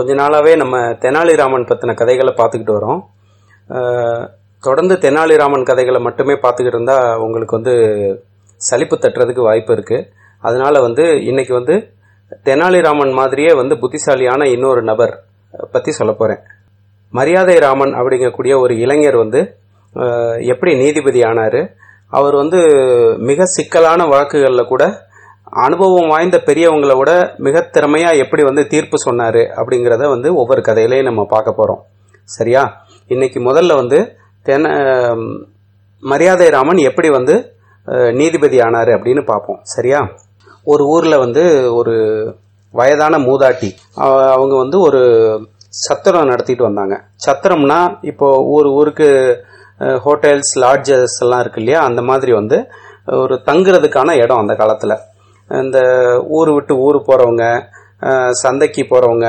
கொஞ்ச நாளாகவே நம்ம தெனாலிராமன் பற்றின கதைகளை பார்த்துக்கிட்டு வரோம். தொடர்ந்து தெனாலிராமன் கதைகளை மட்டுமே பார்த்துக்கிட்டு இருந்தால் உங்களுக்கு வந்து சலிப்பு தட்டுறதுக்கு வாய்ப்பு இருக்குது அதனால வந்து இன்றைக்கி வந்து தெனாலிராமன் மாதிரியே வந்து புத்திசாலியான இன்னொரு நபர் பற்றி சொல்ல போகிறேன் மரியாதை ராமன் அப்படிங்கக்கூடிய ஒரு இளைஞர் வந்து எப்படி நீதிபதி ஆனார்? அவர் வந்து மிக சிக்கலான வழக்குகளில் கூட அனுபவம் வாய்ந்த பெரியவங்களை விட மிக திறமையாக எப்படி வந்து தீர்ப்பு சொன்னாரு அப்படிங்கிறத வந்து ஒவ்வொரு கதையிலையும் நம்ம பார்க்க போகிறோம் சரியா? இன்னைக்கு முதல்ல வந்து தென மரியாதை ராமன் எப்படி வந்து நீதிபதி ஆனார் அப்படின்னு பார்ப்போம். சரியா? ஒரு ஊரில் வந்து ஒரு வயதான மூதாட்டி அவங்க வந்து ஒரு சத்திரம் நடத்திட்டு வந்தாங்க. சத்திரம்னா இப்போ ஒரு ஊருக்கு ஹோட்டல்ஸ் லாட்ஜஸ் எல்லாம் இருக்கு இல்லையா? அந்த மாதிரி வந்து ஒரு தங்குறதுக்கான இடம் அந்த காலத்தில். இந்த ஊர் விட்டு ஊர் போகிறவங்க சந்தைக்கு போகிறவங்க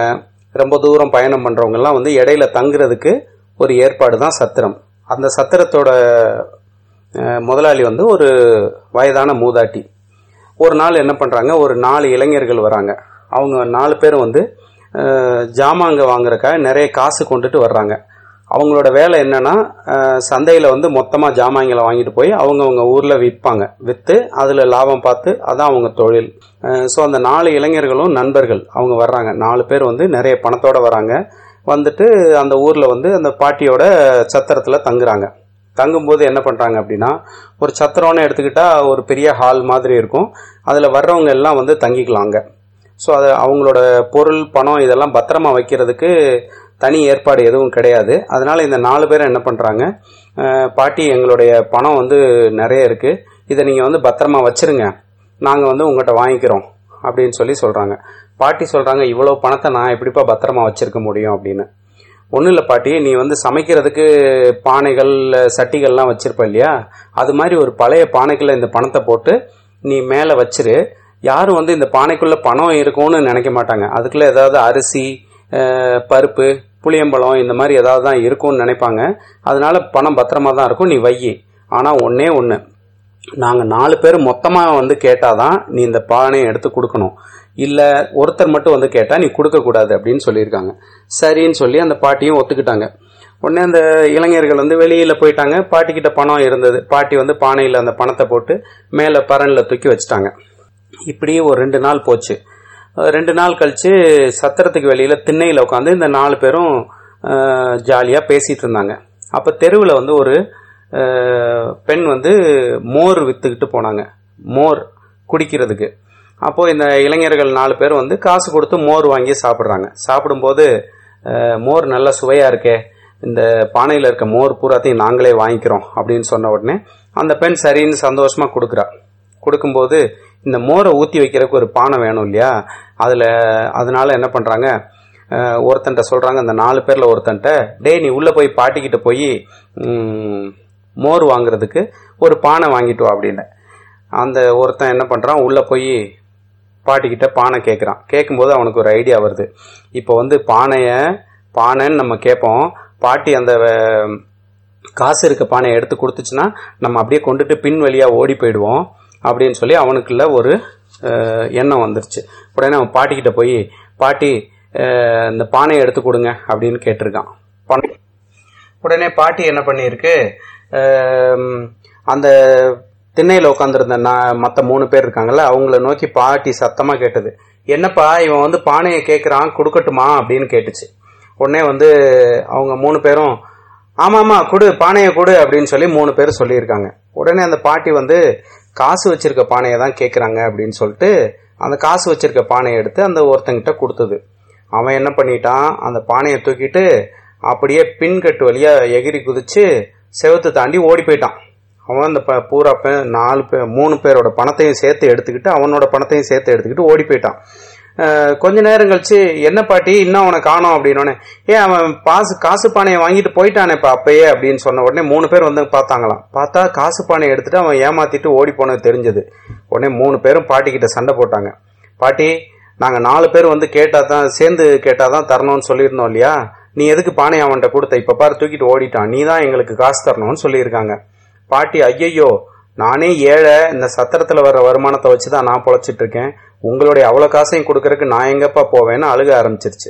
ரொம்ப தூரம் பயணம் பண்ணுறவங்கெல்லாம் வந்து இடையில தங்குறதுக்கு ஒரு ஏற்பாடு தான் சத்திரம். அந்த சத்திரத்தோட முதலாளி வந்து ஒரு வயதான மூதாட்டி. ஒரு நாள் என்ன பண்ணுறாங்க ஒரு நாலு இளைஞர்கள் வராங்க. அவங்க நாலு பேரும் வந்து ஜாமாங்க வாங்குறக்காக நிறைய காசு கொண்டுட்டு வர்றாங்க. அவங்களோட வேலை என்னன்னா சந்தையில் வந்து மொத்தமாக ஜாமான்களை வாங்கிட்டு போய் அவங்கவுங்க ஊரில் விற்பாங்க விற்று அதில் லாபம் பார்த்து அதான் அவங்க தொழில். ஸோ அந்த நாலு இளைஞர்களும் நண்பர்கள் அவங்க வர்றாங்க. நாலு பேர் வந்து நிறைய பணத்தோடு வராங்க. வந்துட்டு அந்த ஊரில் வந்து அந்த பாட்டியோட சத்திரத்தில் தங்குறாங்க. தங்கும்போது என்ன பண்ணுறாங்க அப்படின்னா ஒரு சத்திரம்னு எடுத்துக்கிட்டால் ஒரு பெரிய ஹால் மாதிரி இருக்கும். அதில் வர்றவங்க எல்லாம் வந்து தங்கிக்கலாம் அங்கே ஸோ அது அவங்களோட பொருள் பணம் இதெல்லாம் பத்திரமா வைக்கிறதுக்கு தனி ஏற்பாடு எதுவும் கிடையாது. அதனால் இந்த நாலு பேரும் என்ன பண்ணுறாங்க பாட்டி எங்களுடைய பணம் வந்து நிறைய இருக்குது இதை நீங்கள் வந்து பத்திரமா வச்சுருங்க. நாங்கள் வந்து உங்கள்கிட்ட வாங்கிக்கிறோம் அப்படின்னு சொல்லி சொல்கிறாங்க பாட்டி சொல்கிறாங்க இவ்வளோ பணத்தை நான் எப்படிப்பா பத்திரமா வச்சுருக்க முடியும்? அப்படின்னு. ஒன்றும் இல்லை பாட்டி நீ வந்து சமைக்கிறதுக்கு பானைகள் சட்டிகள்லாம் வச்சுருப்ப இல்லையா? அது மாதிரி ஒரு பழைய பானைக்குள்ள இந்த பணத்தை போட்டு நீ மேலே வச்சிரு. யாரும் வந்து இந்த பானைக்குள்ளே பணம் இருக்கும்னு நினைக்க மாட்டாங்க. அதுக்குள்ளே ஏதாவது அரிசி பருப்பு புளியம்பழம் இந்த மாதிரி ஏதாவது தான் இருக்கும்னு நினைப்பாங்க. அதனால பணம் பத்திரமா தான் இருக்கும். நீ வையி. ஆனால் ஒன்னே ஒன்று நாங்கள் நாலு பேர் மொத்தமாக வந்து கேட்டாதான் நீ இந்த பானையை எடுத்து கொடுக்கணும். இல்லை ஒருத்தர் மட்டும் வந்து கேட்டால் நீ கொடுக்கக்கூடாது அப்படின்னு சொல்லியிருக்காங்க. சரின்னு சொல்லி அந்த பாட்டியும் ஒத்துக்கிட்டாங்க. உடனே அந்த இளைஞர்கள் வந்து வெளியில் போயிட்டாங்க. பாட்டிக்கிட்ட பணம் இருந்தது. பாட்டி வந்து பானையில் அந்த பணத்தை போட்டு மேலே பரனில் தூக்கி வச்சுட்டாங்க. இப்படியே ஒரு ரெண்டு நாள் போச்சு. ரெண்டு நாள் கழிச்சு சத்திரத்துக்கு வெளியில திண்ணையில் உட்காந்து இந்த நாலு பேரும் ஜாலியாக பேசிட்டு இருந்தாங்க. அப்போ தெருவில் வந்து ஒரு பெண் வந்து மோர் வித்துக்கிட்டு போனாங்க. மோர் குடிக்கிறதுக்கு. அப்போ இந்த இளைஞர்கள் நாலு பேர் வந்து காசு கொடுத்து மோர் வாங்கி சாப்பிட்றாங்க. சாப்பிடும்போது மோர் நல்ல சுவையா இருக்கே. இந்த பானையில் இருக்க மோர் பூராத்தையும் நாங்களே வாங்கிக்கிறோம் அப்படின்னு சொன்ன உடனே அந்த பெண் சரின்னு சந்தோஷமா கொடுக்குறா. கொடுக்கும்போது இந்த மோரை ஊற்றி வைக்கிறதுக்கு ஒரு பானை வேணும் இல்லையா? அதில் அதனால் என்ன பண்ணுறாங்க ஒருத்தன்ட்ட சொல்கிறாங்க அந்த நாலு பேரில் ஒருத்தன்ட்ட டே நீ உள்ளே போய் பாட்டிக்கிட்ட போய் மோர் வாங்குறதுக்கு ஒரு பானை வாங்கிட்டு வா அப்படின்னு. அந்த ஒருத்தன் என்ன பண்ணுறான் உள்ளே போய் பாட்டிக்கிட்ட பானை கேட்குறான் கேட்கும்போது அவனுக்கு ஒரு ஐடியா வருது. இப்போ வந்து பானையை பானைன்னு நம்ம கேட்போம் பாட்டி அந்த காசு இருக்க பானையை எடுத்து கொடுத்துச்சுன்னா நம்ம அப்படியே கொண்டுட்டு பின் வழியாக ஓடி போயிடுவோம். அப்படின்னு சொல்லி அவனுக்குள்ள ஒரு எண்ணம் வந்துருச்சு. உடனே அவன் பாட்டிக்கிட்ட போய் பாட்டி இந்த பானையை எடுத்து கொடுங்க அப்படின்னு கேட்டிருக்கான். பானை உடனே பாட்டி என்ன பண்ணியிருக்கு அந்த திண்ணையில் உட்காந்துருந்த நான் மற்ற மூணு பேர் இருக்காங்கல்ல அவங்கள நோக்கி பாட்டி சத்தமாக கேட்டது. என்னப்பா இவன் வந்து பானையை கேட்குறான் கொடுக்கட்டுமா? அப்படின்னு கேட்டுச்சு. உடனே வந்து அவங்க மூணு பேரும் ஆமாமா கொடு பானையை கொடு அப்படின்னு சொல்லி மூணு பேர் சொல்லியிருக்காங்க. உடனே அந்த பாட்டி வந்து காசு வச்சிருக்க பானையை தான் கேட்குறாங்க அப்படின்னு சொல்லிட்டு அந்த காசு வச்சிருக்க பானையை எடுத்து அந்த ஒருத்தங்கிட்ட கொடுத்தது. அவன் என்ன பண்ணிட்டான்? அந்த பானையை தூக்கிட்டு அப்படியே பின்கட்டு வழியாக எகிரி குதிச்சு செவத்து தாண்டி ஓடி போயிட்டான். அவன் அந்த ப- பூரா நாலு பேர் மூணு பேரோட பணத்தையும் சேர்த்து எடுத்துக்கிட்டு அவனோட பணத்தையும் சேர்த்து எடுத்துக்கிட்டு ஓடி போயிட்டான். கொஞ்ச நேரம் கழிச்சு என்ன பாட்டி இன்னும் அவனை காணோம் அப்படின்னோடனே ஏன் அவன் பாசு காசு பானையை வாங்கிட்டு போயிட்டானேப்பா அப்பயே அப்படின்னு சொன்ன உடனே மூணு பேர் வந்து பார்த்தாங்களாம். பார்த்தா காசு பானையை எடுத்துட்டு அவன் ஏமாத்திட்டு ஓடி போனது தெரிஞ்சது. உடனே மூணு பேரும் பாட்டிக்கிட்ட சண்டை போட்டாங்க. பாட்டி நாங்கள் நாலு பேர் வந்து கேட்டால் தான் சேர்ந்து கேட்டால் தான் தரணும்னு சொல்லியிருந்தோம் இல்லையா? நீ எதுக்கு பானையை அவன்கிட்ட கொடுத்த? இப்போ பாரு தூக்கிட்டு ஓடிட்டான். நீ தான் எங்களுக்கு காசு தரணும்னு சொல்லியிருக்காங்க. பாட்டி ஐயையோ நானே ஏழை இந்த சத்திரத்தில் வர வருமானத்தை வச்சு தான் நான் பொழைச்சிட்டு இருக்கேன். உங்களுடைய அவ்வளோ காசையும் கொடுக்கறக்கு நான் எங்கப்பா போவேன்னு அழுக ஆரம்பிச்சிருச்சு.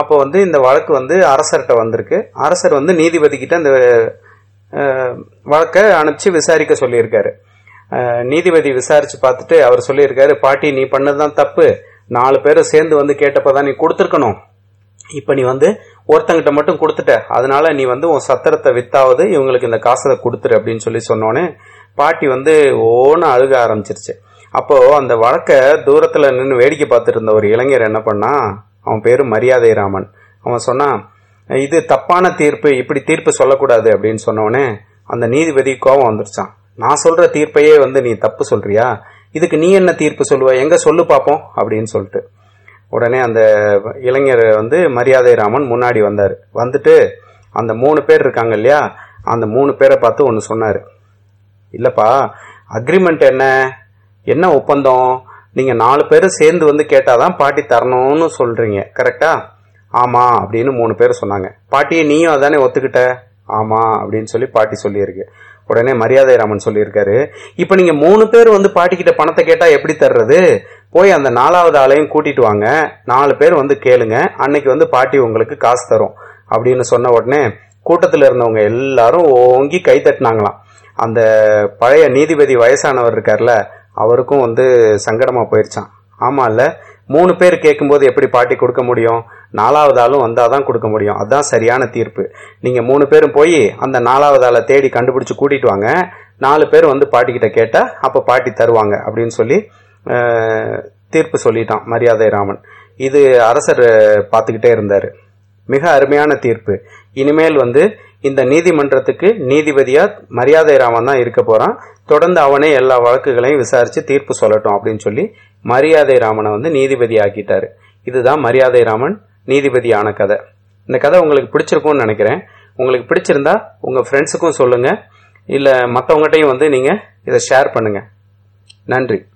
அப்போ வந்து இந்த வழக்கு வந்து அரசர்கிட்ட வந்திருக்கு. அரசர் வந்து நீதிபதிக்கிட்ட அந்த இந்த வழக்கை அனுப்பிச்சு விசாரிக்க சொல்லியிருக்காரு. நீதிபதி விசாரிச்சு பார்த்துட்டு அவர் சொல்லியிருக்காரு பாட்டி நீ பண்ணதுதான் தப்பு. நாலு பேரும் சேர்ந்து வந்து கேட்டப்பதான் நீ கொடுத்துருக்கணும். இப்போ நீ வந்து ஒருத்தங்கிட்ட மட்டும் கொடுத்துட்ட. அதனால நீ வந்து உன் சத்திரத்தை வித்தாவது இவங்களுக்கு இந்த காசை கொடுத்துரு அப்படின்னு சொல்லி சொன்னோன்னே பாட்டி வந்து ஓன்னு அழுக ஆரம்பிச்சிருச்சு. அப்போ அந்த வழக்கை தூரத்தில் நின்று வேடிக்கை பார்த்துட்டு இருந்த ஒரு இளைஞர் என்ன பண்ணா அவன் பேரு மரியாதை ராமன். அவன் சொன்னான் இது தப்பான தீர்ப்பு இப்படி தீர்ப்பு சொல்லக்கூடாது அப்படின்னு சொன்னோடனே அந்த நீதிபதி கோபம் வந்துருச்சான். நான் சொல்ற தீர்ப்பையே வந்து நீ தப்பு சொல்றியா? இதுக்கு நீ என்ன தீர்ப்பு சொல்லுவ? எங்க சொல்லு பார்ப்போம் அப்படின்னு சொல்லிட்டு. உடனே அந்த இளைஞர் வந்து மரியாதை ராமன் முன்னாடி வந்தார். வந்துட்டு அந்த மூணு பேர் இருக்காங்க இல்லையா அந்த மூணு பேரை பார்த்து ஒன்று சொன்னார். இல்லைப்பா அக்ரிமெண்ட் என்ன? என்ன ஒப்பந்தம்? நீங்கள் நாலு பேரும் சேர்ந்து வந்து கேட்டால் தான் பாட்டி தரணும்னு சொல்கிறீங்க கரெக்டா ஆமாம் அப்படின்னு மூணு பேர் சொன்னாங்க. பாட்டியை நீயும் அதானே ஒத்துக்கிட்ட? ஆமாம் அப்படின்னு சொல்லி பாட்டி சொல்லியிருக்கு. உடனே மரியாதை ராமன் சொல்லியிருக்காரு. இப்போ நீங்கள் மூணு பேர் வந்து பாட்டிக்கிட்ட பணத்தை கேட்டால் எப்படி தர்றது? போய் அந்த நாலாவது ஆளையும் கூட்டிட்டு வாங்க. நாலு பேர் வந்து கேளுங்க. அன்னைக்கு வந்து பாட்டி உங்களுக்கு காசு தரும். அப்படின்னு சொன்ன உடனே கூட்டத்தில் இருந்தவங்க எல்லாரும் ஓங்கி கை தட்டினாங்களாம். அந்த பழைய நீதிபதி வயசானவர் இருக்கார்ல அவருக்கும் வந்து சங்கடமாக போயிடுச்சான் ஆமா இல்லை மூணு பேர் கேட்கும்போது எப்படி பாட்டி கொடுக்க முடியும்? நாலாவது ஆளும் வந்தால் தான் கொடுக்க முடியும். அதுதான் சரியான தீர்ப்பு. நீங்கள் மூணு பேரும் போய் அந்த நாலாவது ஆளை தேடி கண்டுபிடிச்சி கூட்டிகிட்டு வாங்க. நாலு பேர் வந்து பாட்டிக்கிட்ட கேட்டால் அப்போ பாட்டி தருவாங்க அப்படின்னு சொல்லி தீர்ப்பு சொல்லிட்டான் மரியாதை ராமன். இது அரசர் பார்த்துக்கிட்டே இருந்தார். மிக அருமையான தீர்ப்பு. இனிமேல் வந்து இந்த நீதிமன்றத்துக்கு நீதிபதியா மரியாதை ராமன் தான் இருக்க போறான். தொடர்ந்து அவனே எல்லா வழக்குகளையும் விசாரிச்சு தீர்ப்பு சொல்லட்டும் அப்படின்னு சொல்லி மரியாதை ராமனை வந்து நீதிபதி ஆக்கிட்டாரு. இதுதான் மரியாதை ராமன் நீதிபதியான கதை. இந்த கதை உங்களுக்கு பிடிச்சிருக்கும்னு நினைக்கிறேன். உங்களுக்கு பிடிச்சிருந்தா உங்க ஃப்ரெண்ட்ஸுக்கும் சொல்லுங்க. இல்ல மற்றவங்ககிட்டையும் வந்து நீங்க இதை ஷேர் பண்ணுங்க. நன்றி.